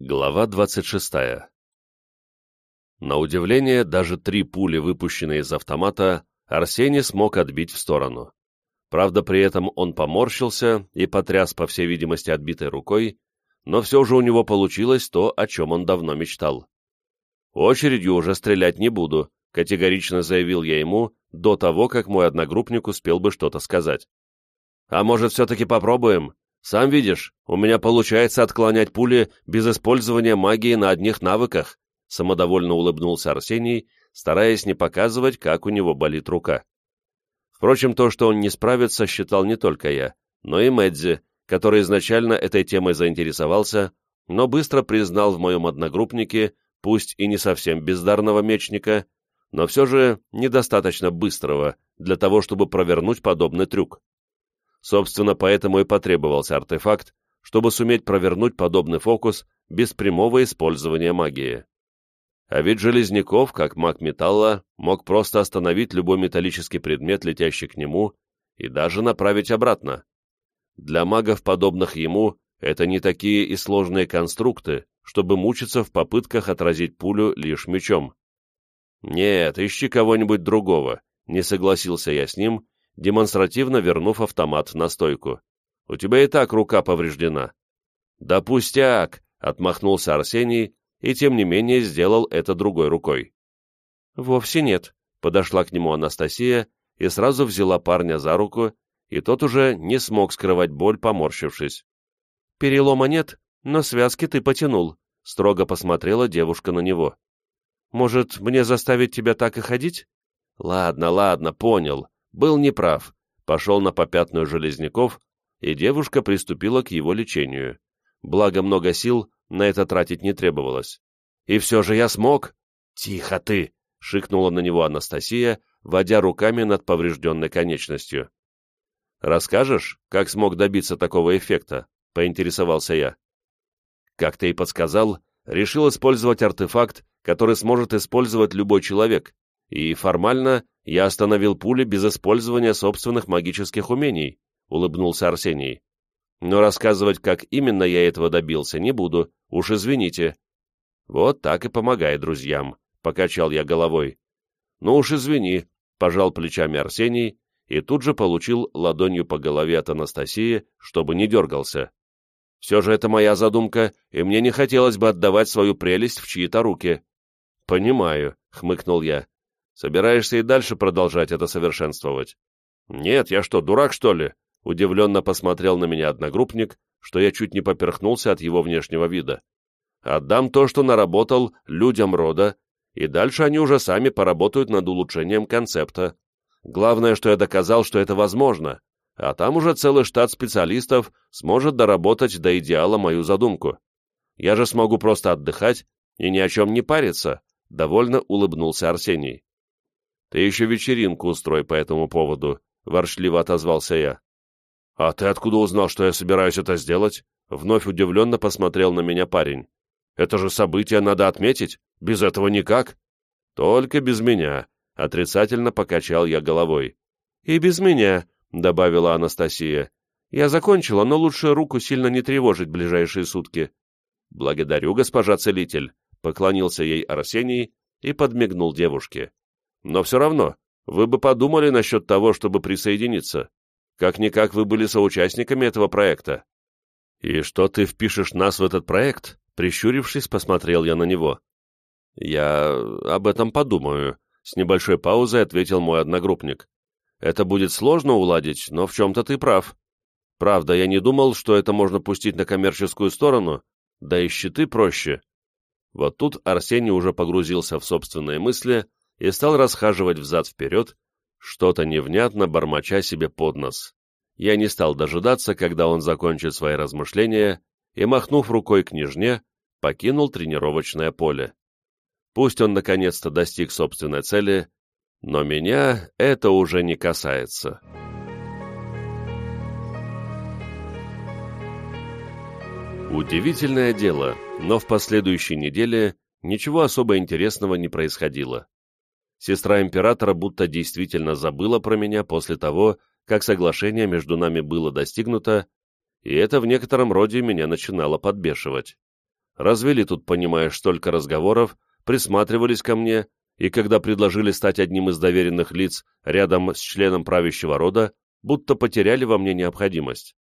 Глава 26. На удивление, даже три пули, выпущенные из автомата, Арсений смог отбить в сторону. Правда, при этом он поморщился и потряс, по всей видимости, отбитой рукой, но все же у него получилось то, о чем он давно мечтал. «Очередью уже стрелять не буду», — категорично заявил я ему до того, как мой одногруппник успел бы что-то сказать. «А может, все-таки попробуем?» Сам видишь, у меня получается отклонять пули без использования магии на одних навыках, самодовольно улыбнулся Арсений, стараясь не показывать, как у него болит рука. Впрочем, то, что он не справится, считал не только я, но и Мэдзи, который изначально этой темой заинтересовался, но быстро признал в моем одногруппнике, пусть и не совсем бездарного мечника, но все же недостаточно быстрого для того, чтобы провернуть подобный трюк. Собственно, поэтому и потребовался артефакт, чтобы суметь провернуть подобный фокус без прямого использования магии. А ведь Железняков, как маг металла, мог просто остановить любой металлический предмет, летящий к нему, и даже направить обратно. Для магов, подобных ему, это не такие и сложные конструкты, чтобы мучиться в попытках отразить пулю лишь мечом. «Нет, ищи кого-нибудь другого», — не согласился я с ним демонстративно вернув автомат на стойку. «У тебя и так рука повреждена». «Да пустяк!» — отмахнулся Арсений и, тем не менее, сделал это другой рукой. «Вовсе нет», — подошла к нему Анастасия и сразу взяла парня за руку, и тот уже не смог скрывать боль, поморщившись. «Перелома нет, но связки ты потянул», — строго посмотрела девушка на него. «Может, мне заставить тебя так и ходить?» «Ладно, ладно, понял», был неправ, пошел на попятную Железняков, и девушка приступила к его лечению. Благо много сил на это тратить не требовалось. «И все же я смог!» «Тихо ты!» — шикнула на него Анастасия, водя руками над поврежденной конечностью. «Расскажешь, как смог добиться такого эффекта?» — поинтересовался я. Как ты и подсказал, решил использовать артефакт, который сможет использовать любой человек, и формально я остановил пули без использования собственных магических умений, улыбнулся Арсений. Но рассказывать, как именно я этого добился, не буду, уж извините. Вот так и помогай друзьям, покачал я головой. Ну уж извини, пожал плечами Арсений и тут же получил ладонью по голове от Анастасии, чтобы не дергался. Все же это моя задумка, и мне не хотелось бы отдавать свою прелесть в чьи-то руки. «Понимаю», — хмыкнул я. Собираешься и дальше продолжать это совершенствовать? Нет, я что, дурак, что ли? Удивленно посмотрел на меня одногруппник, что я чуть не поперхнулся от его внешнего вида. Отдам то, что наработал людям рода, и дальше они уже сами поработают над улучшением концепта. Главное, что я доказал, что это возможно, а там уже целый штат специалистов сможет доработать до идеала мою задумку. Я же смогу просто отдыхать и ни о чем не париться, — довольно улыбнулся Арсений. Ты еще вечеринку устрой по этому поводу, — воршливо отозвался я. — А ты откуда узнал, что я собираюсь это сделать? Вновь удивленно посмотрел на меня парень. Это же событие надо отметить, без этого никак. Только без меня, — отрицательно покачал я головой. И без меня, — добавила Анастасия. Я закончила, но лучше руку сильно не тревожить ближайшие сутки. Благодарю, госпожа целитель, — поклонился ей Арсений и подмигнул девушке. Но все равно, вы бы подумали насчет того, чтобы присоединиться. Как-никак вы были соучастниками этого проекта. И что ты впишешь нас в этот проект? Прищурившись, посмотрел я на него. Я об этом подумаю, с небольшой паузой ответил мой одногруппник. Это будет сложно уладить, но в чем-то ты прав. Правда, я не думал, что это можно пустить на коммерческую сторону, да и щиты проще. Вот тут Арсений уже погрузился в собственные мысли, и стал расхаживать взад-вперед, что-то невнятно бормоча себе под нос. Я не стал дожидаться, когда он закончит свои размышления, и, махнув рукой княжне, покинул тренировочное поле. Пусть он наконец-то достиг собственной цели, но меня это уже не касается. Удивительное дело, но в последующей неделе ничего особо интересного не происходило. Сестра императора будто действительно забыла про меня после того, как соглашение между нами было достигнуто, и это в некотором роде меня начинало подбешивать. Развели тут, понимаешь, столько разговоров, присматривались ко мне, и когда предложили стать одним из доверенных лиц рядом с членом правящего рода, будто потеряли во мне необходимость.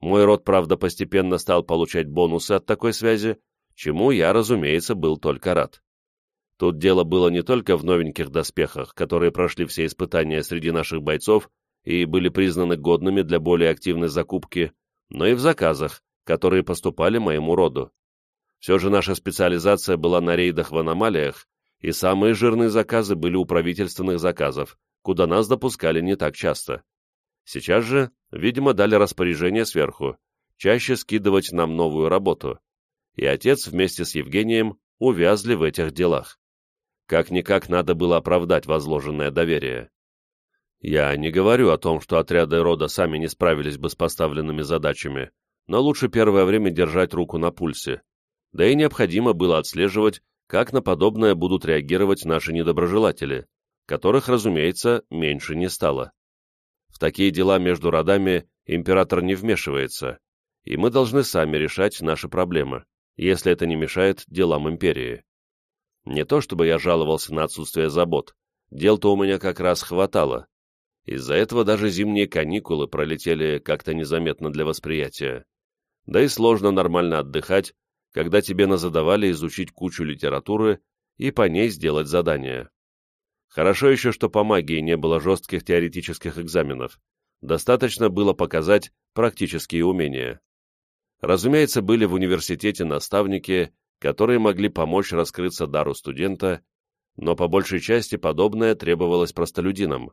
Мой род, правда, постепенно стал получать бонусы от такой связи, чему я, разумеется, был только рад. Тут дело было не только в новеньких доспехах, которые прошли все испытания среди наших бойцов и были признаны годными для более активной закупки, но и в заказах, которые поступали моему роду. Все же наша специализация была на рейдах в аномалиях, и самые жирные заказы были у правительственных заказов, куда нас допускали не так часто. Сейчас же, видимо, дали распоряжение сверху, чаще скидывать нам новую работу, и отец вместе с Евгением увязли в этих делах. Как-никак надо было оправдать возложенное доверие. Я не говорю о том, что отряды рода сами не справились бы с поставленными задачами, но лучше первое время держать руку на пульсе. Да и необходимо было отслеживать, как на подобное будут реагировать наши недоброжелатели, которых, разумеется, меньше не стало. В такие дела между родами император не вмешивается, и мы должны сами решать наши проблемы, если это не мешает делам империи. Не то чтобы я жаловался на отсутствие забот, дел-то у меня как раз хватало. Из-за этого даже зимние каникулы пролетели как-то незаметно для восприятия. Да и сложно нормально отдыхать, когда тебе назадавали изучить кучу литературы и по ней сделать задания. Хорошо еще, что по магии не было жестких теоретических экзаменов. Достаточно было показать практические умения. Разумеется, были в университете наставники, которые могли помочь раскрыться дару студента, но по большей части подобное требовалось простолюдинам.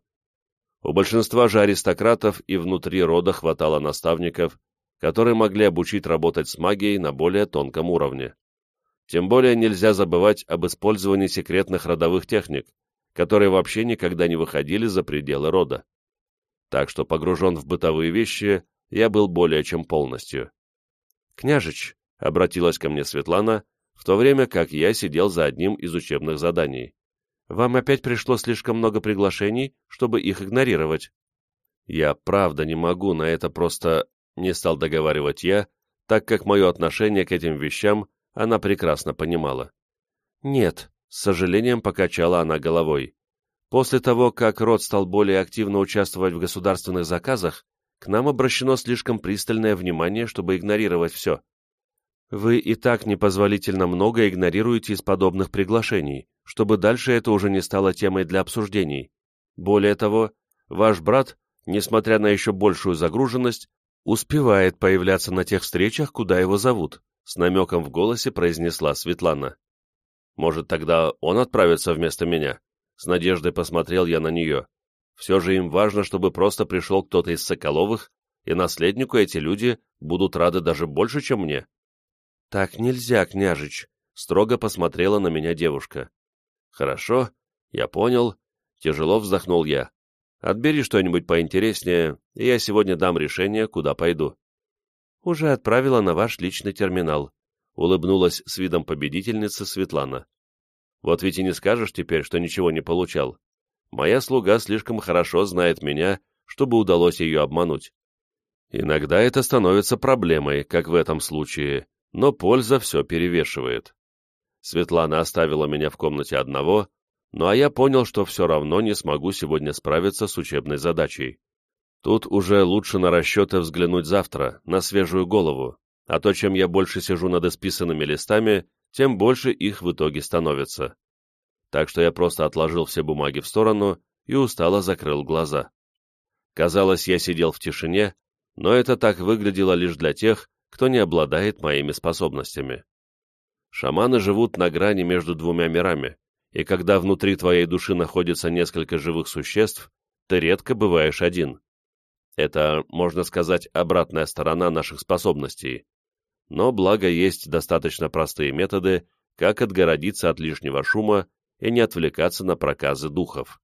У большинства же аристократов и внутри рода хватало наставников, которые могли обучить работать с магией на более тонком уровне. Тем более нельзя забывать об использовании секретных родовых техник, которые вообще никогда не выходили за пределы рода. Так что погружен в бытовые вещи я был более чем полностью. «Княжич», — обратилась ко мне Светлана, в то время как я сидел за одним из учебных заданий. «Вам опять пришло слишком много приглашений, чтобы их игнорировать». «Я правда не могу на это просто не стал договаривать я, так как мое отношение к этим вещам она прекрасно понимала. «Нет», — с сожалением покачала она головой. «После того, как род стал более активно участвовать в государственных заказах, к нам обращено слишком пристальное внимание, чтобы игнорировать все. Вы и так непозволительно много игнорируете из подобных приглашений, чтобы дальше это уже не стало темой для обсуждений. Более того, ваш брат, несмотря на еще большую загруженность, успевает появляться на тех встречах, куда его зовут», — с намеком в голосе произнесла Светлана. «Может, тогда он отправится вместо меня?» С надеждой посмотрел я на нее. «Все же им важно, чтобы просто пришел кто-то из Соколовых, и наследнику эти люди будут рады даже больше, чем мне». «Так нельзя, княжич», — строго посмотрела на меня девушка. «Хорошо, я понял», — тяжело вздохнул я. Отбери что-нибудь поинтереснее, и я сегодня дам решение, куда пойду». «Уже отправила на ваш личный терминал», — улыбнулась с видом победительницы Светлана. «Вот ведь и не скажешь теперь, что ничего не получал. Моя слуга слишком хорошо знает меня, чтобы удалось ее обмануть. Иногда это становится проблемой, как в этом случае, но польза все перевешивает. Светлана оставила меня в комнате одного, ну а я понял, что все равно не смогу сегодня справиться с учебной задачей. Тут уже лучше на расчеты взглянуть завтра, на свежую голову, а то, чем я больше сижу над исписанными листами, тем больше их в итоге становится. Так что я просто отложил все бумаги в сторону и устало закрыл глаза. Казалось, я сидел в тишине, но это так выглядело лишь для тех, кто не обладает моими способностями. Шаманы живут на грани между двумя мирами, и когда внутри твоей души находится несколько живых существ, ты редко бываешь один. Это, можно сказать, обратная сторона наших способностей. Но благо есть достаточно простые методы, как отгородиться от лишнего шума и не отвлекаться на проказы духов.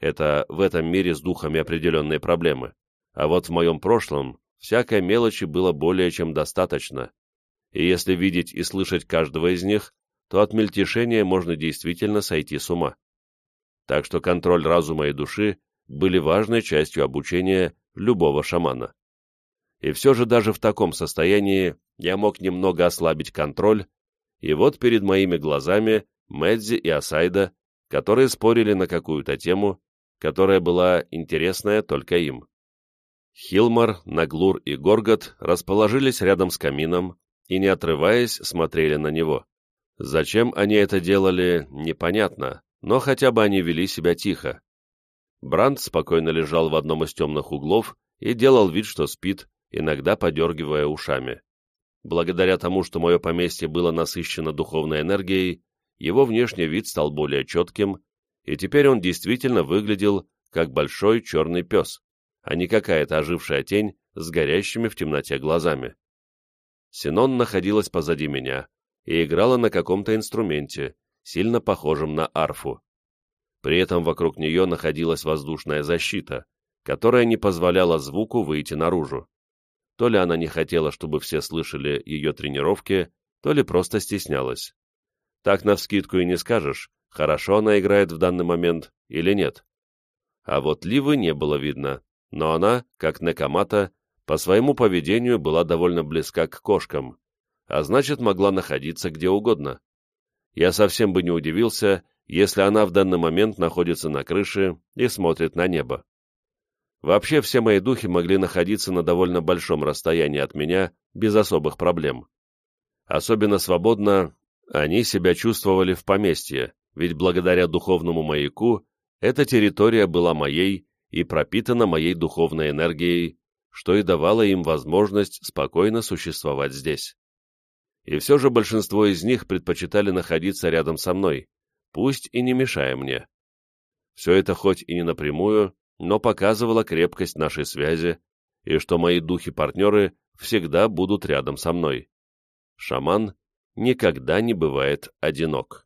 Это в этом мире с духами определенные проблемы. А вот в моем прошлом всякой мелочи было более чем достаточно. И если видеть и слышать каждого из них, то от мельтешения можно действительно сойти с ума. Так что контроль разума и души были важной частью обучения любого шамана. И все же даже в таком состоянии я мог немного ослабить контроль И вот перед моими глазами Мэдзи и Асайда, которые спорили на какую-то тему, которая была интересная только им. Хилмар, Наглур и Горгот расположились рядом с камином и, не отрываясь, смотрели на него. Зачем они это делали, непонятно, но хотя бы они вели себя тихо. Бранд спокойно лежал в одном из темных углов и делал вид, что спит, иногда подергивая ушами. Благодаря тому, что мое поместье было насыщено духовной энергией, его внешний вид стал более четким, и теперь он действительно выглядел как большой черный пес, а не какая-то ожившая тень с горящими в темноте глазами. Синон находилась позади меня и играла на каком-то инструменте, сильно похожем на арфу. При этом вокруг нее находилась воздушная защита, которая не позволяла звуку выйти наружу. То ли она не хотела, чтобы все слышали ее тренировки, то ли просто стеснялась. Так навскидку и не скажешь, хорошо она играет в данный момент или нет. А вот Ливы не было видно, но она, как Некамата, по своему поведению была довольно близка к кошкам, а значит могла находиться где угодно. Я совсем бы не удивился, если она в данный момент находится на крыше и смотрит на небо. Вообще все мои духи могли находиться на довольно большом расстоянии от меня без особых проблем. Особенно свободно они себя чувствовали в поместье, ведь благодаря духовному маяку эта территория была моей и пропитана моей духовной энергией, что и давало им возможность спокойно существовать здесь. И все же большинство из них предпочитали находиться рядом со мной, пусть и не мешая мне. Все это хоть и не напрямую, но показывало крепкость нашей связи и что мои духи-партнеры всегда будут рядом со мной. Шаман никогда не бывает одинок.